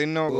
δίνω.